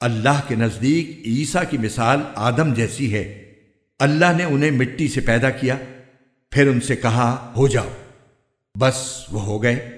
اللہ کے نزدیک عیسیٰ کی مثال آدم جیسی ہے۔ اللہ نے انہیں مٹی سے پیدا کیا، پھر ان سے کہا، ہو جاؤ۔ بس وہ ہو گئے۔